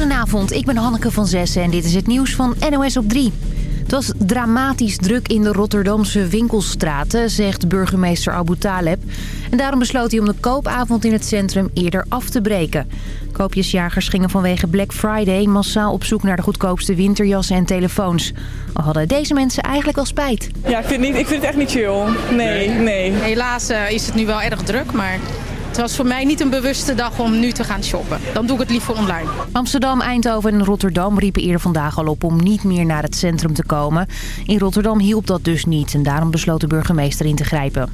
Goedenavond, ik ben Hanneke van Zessen en dit is het nieuws van NOS op 3. Het was dramatisch druk in de Rotterdamse winkelstraten, zegt burgemeester Abu Taleb. En daarom besloot hij om de koopavond in het centrum eerder af te breken. Koopjesjagers gingen vanwege Black Friday massaal op zoek naar de goedkoopste winterjassen en telefoons. Al hadden deze mensen eigenlijk wel spijt. Ja, ik vind, niet, ik vind het echt niet chill. Nee, nee. Helaas eh, is het nu wel erg druk, maar het was voor mij niet een bewuste dag om nu te gaan shoppen. Dan doe ik het liever online. Amsterdam, Eindhoven en Rotterdam riepen eerder vandaag al op om niet meer naar het centrum te komen. In Rotterdam hielp dat dus niet en daarom besloot de burgemeester in te grijpen.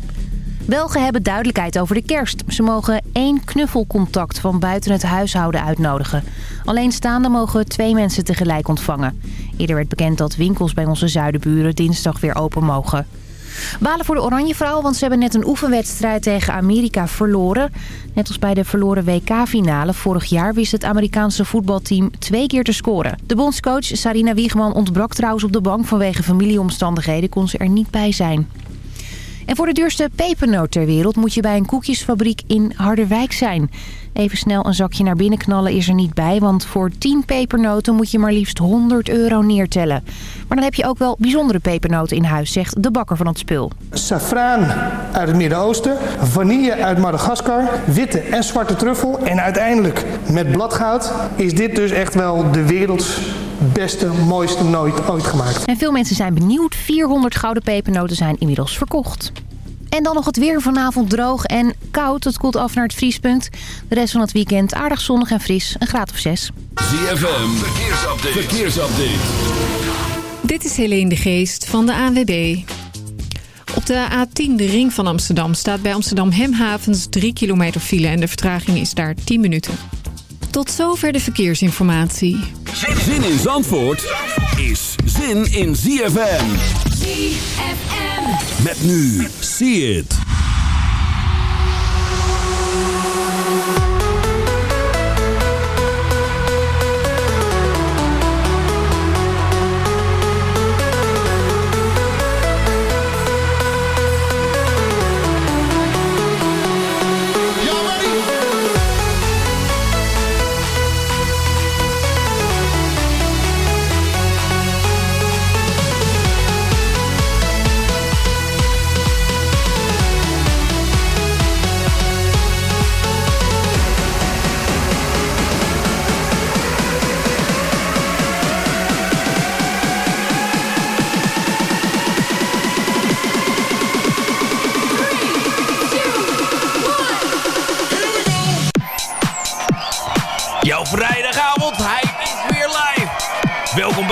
Belgen hebben duidelijkheid over de kerst. Ze mogen één knuffelcontact van buiten het huishouden uitnodigen. Alleenstaanden mogen twee mensen tegelijk ontvangen. Eerder werd bekend dat winkels bij onze zuidenburen dinsdag weer open mogen. Balen voor de Oranjevrouw, want ze hebben net een oefenwedstrijd tegen Amerika verloren. Net als bij de verloren WK-finale vorig jaar wist het Amerikaanse voetbalteam twee keer te scoren. De bondscoach Sarina Wiegman ontbrak trouwens op de bank vanwege familieomstandigheden, kon ze er niet bij zijn. En voor de duurste pepernoot ter wereld moet je bij een koekjesfabriek in Harderwijk zijn. Even snel een zakje naar binnen knallen is er niet bij, want voor 10 pepernoten moet je maar liefst 100 euro neertellen. Maar dan heb je ook wel bijzondere pepernoten in huis, zegt de bakker van het spul. Safraan uit het Midden-Oosten, vanille uit Madagaskar, witte en zwarte truffel en uiteindelijk met bladgoud is dit dus echt wel de werelds beste, mooiste nooit ooit gemaakt. En veel mensen zijn benieuwd. 400 gouden pepernoten zijn inmiddels verkocht. En dan nog het weer vanavond droog en koud. Het koelt af naar het vriespunt. De rest van het weekend aardig zonnig en fris. Een graad of 6. ZFM, verkeersupdate. verkeersupdate. Dit is Helene de Geest van de ANWB. Op de A10, de ring van Amsterdam, staat bij Amsterdam Hemhavens 3 kilometer file... en de vertraging is daar 10 minuten. Tot zover de verkeersinformatie. Zin in Zandvoort is zin in ZFM. Met nu, see it.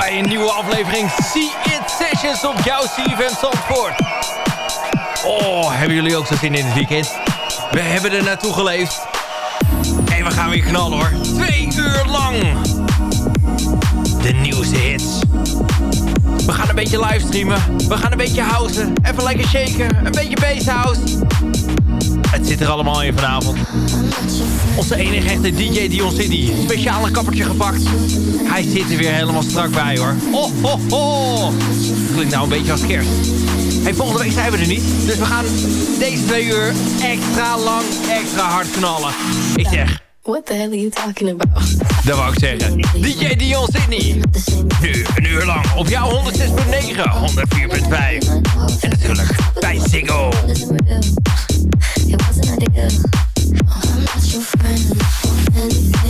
Bij een nieuwe aflevering See It Sessions op jouw CFM Zandvoort. Oh, hebben jullie ook zo zin in het weekend? We hebben er naartoe geleefd. En we gaan weer knallen hoor. Twee uur lang. De nieuwste hits. We gaan een beetje livestreamen. We gaan een beetje housen. Even lekker shaken. Een beetje basshouse. Het zit er allemaal in vanavond. Onze enige echte DJ Dion City. Speciale kappertje gepakt. Hij zit er weer helemaal strak bij hoor. Oh, ho, ho. Klinkt nou een beetje als kerst. Hey, volgende week zijn we er niet. Dus we gaan deze twee uur extra lang, extra hard knallen. Ik zeg... What the hell are you talking about? Dat wou ik zeggen. DJ Dion Sydney. Nu een uur lang op jouw 106.9, 104.5. En natuurlijk bij Ziggo. I'm not your friend, I'm not anything.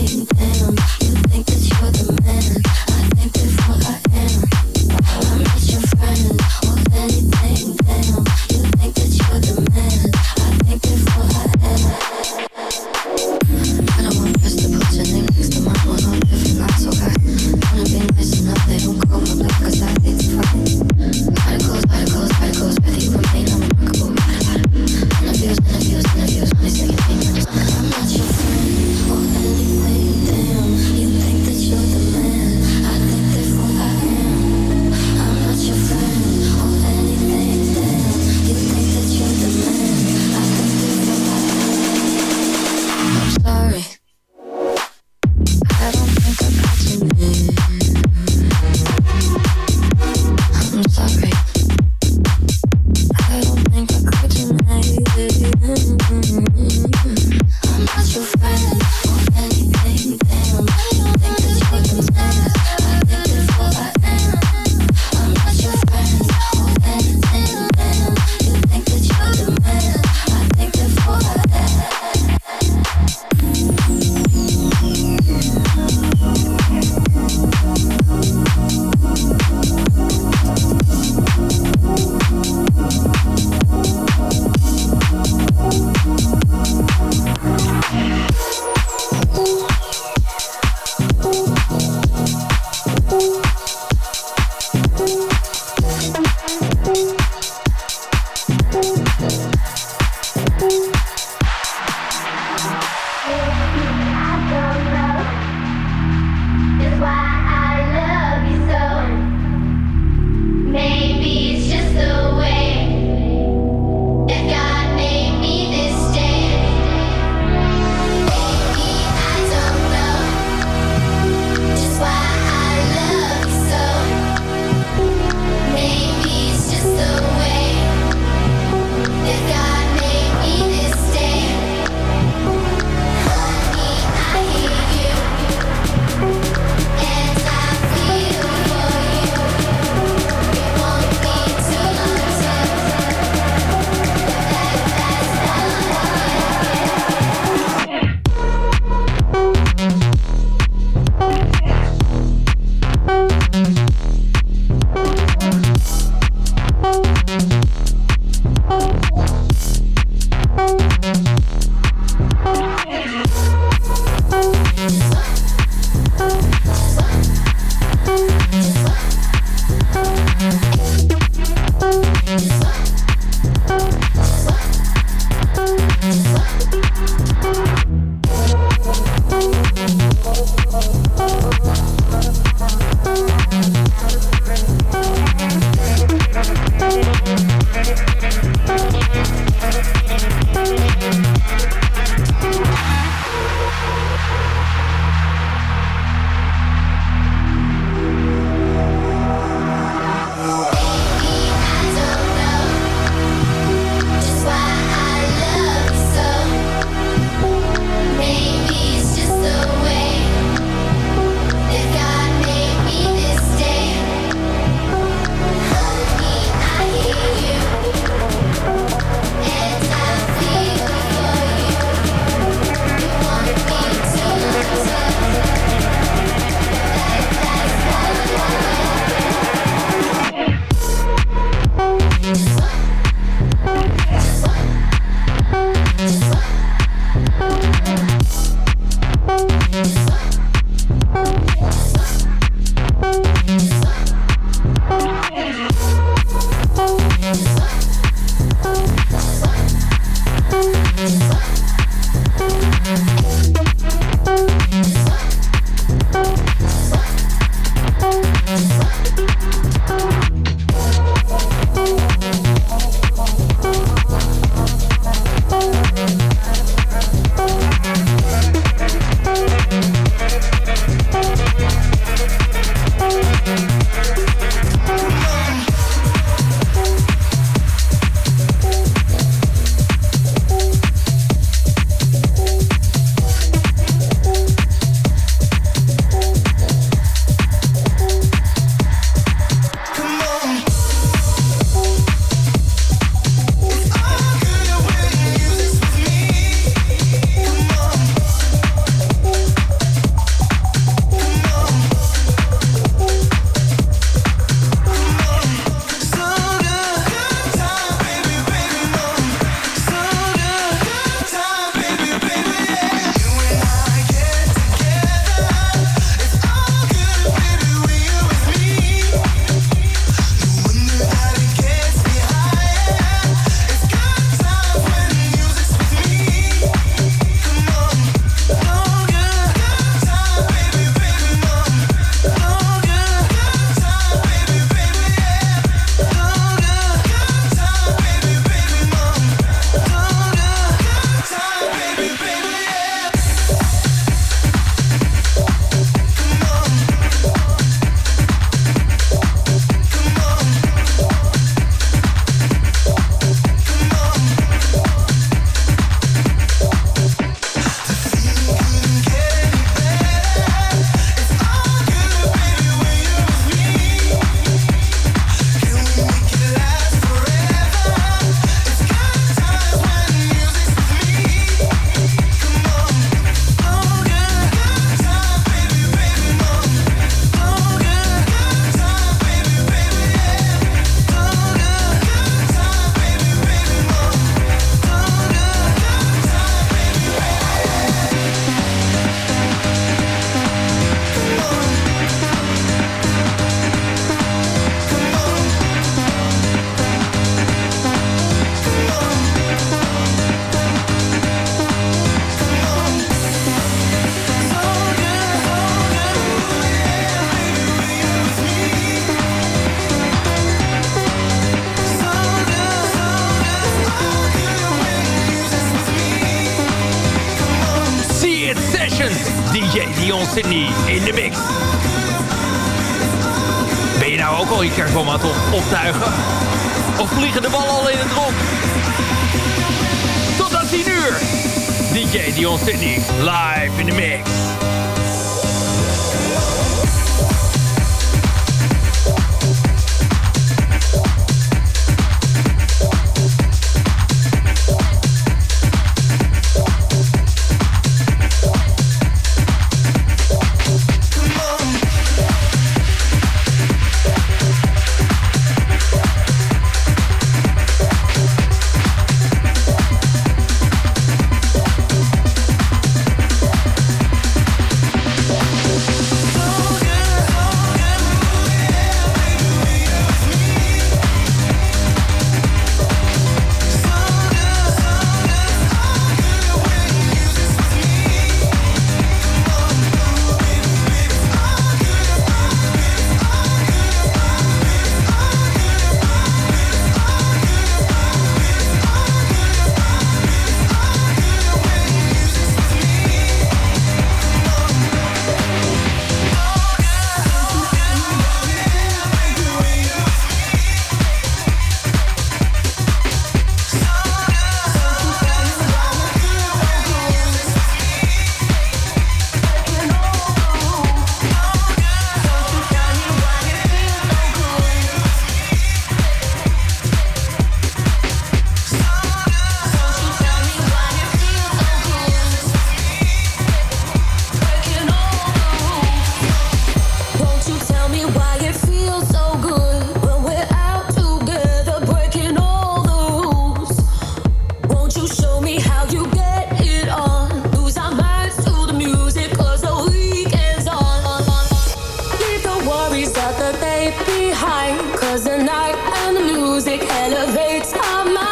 elevates our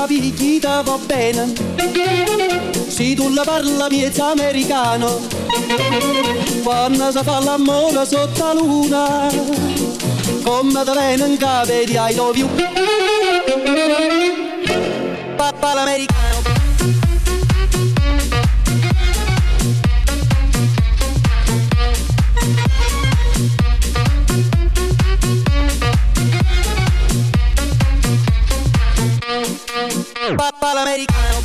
capicchita va bene. Se tu la parla piezza americano, quando si fa l'amore sotto la luna, come da venga vedi capo di I love you. Papà l'americano. pop al americano.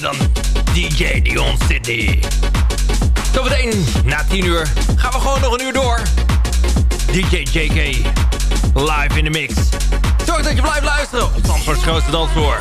Dan DJ Dion City. Zometeen, na 10 uur, gaan we gewoon nog een uur door. DJ JK, live in de mix. Zorg dat je blijft luisteren op Zandvoorts grootste dansvloer.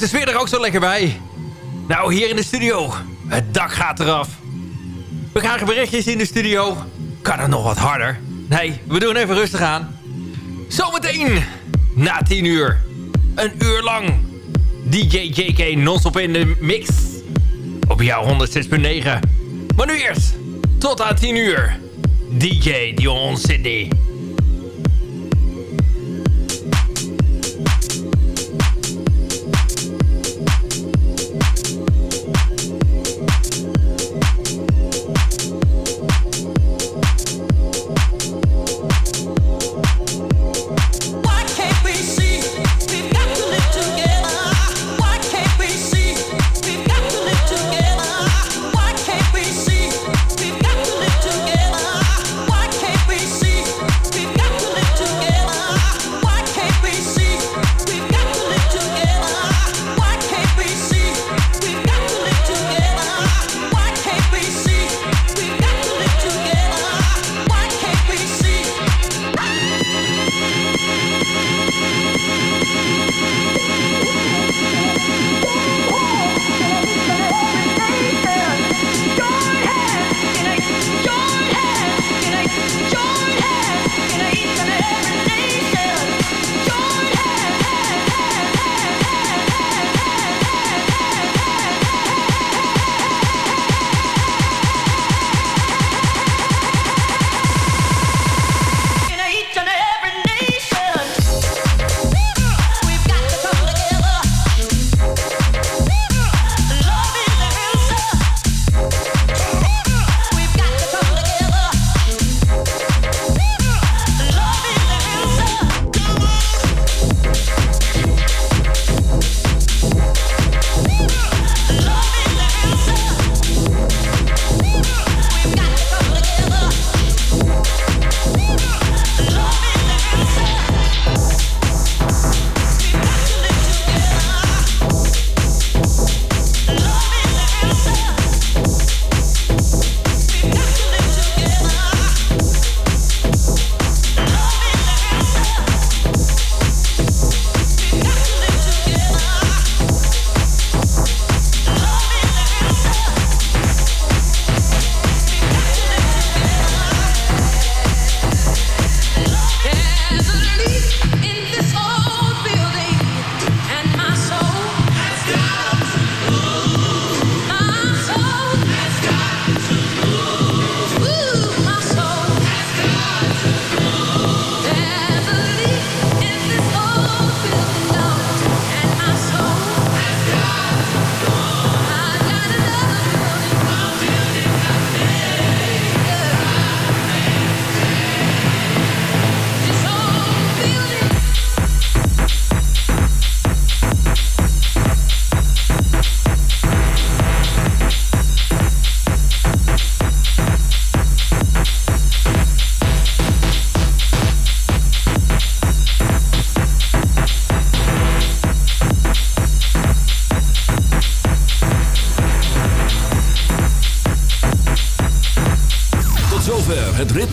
Hangt de sfeer er ook zo lekker bij? Nou, hier in de studio. Het dak gaat eraf. We krijgen berichtjes in de studio. Kan het nog wat harder? Nee, we doen even rustig aan. Zometeen, na 10 uur, een uur lang. DJ JK non-stop in de mix. Op jouw 106.9. Maar nu eerst, tot aan 10 uur. DJ Dion Sydney.